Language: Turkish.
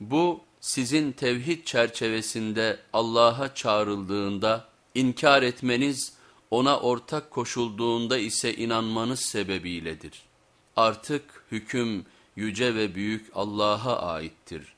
Bu sizin tevhid çerçevesinde Allah'a çağrıldığında inkar etmeniz, ona ortak koşulduğunda ise inanmanız sebebiyledir. Artık hüküm yüce ve büyük Allah'a aittir.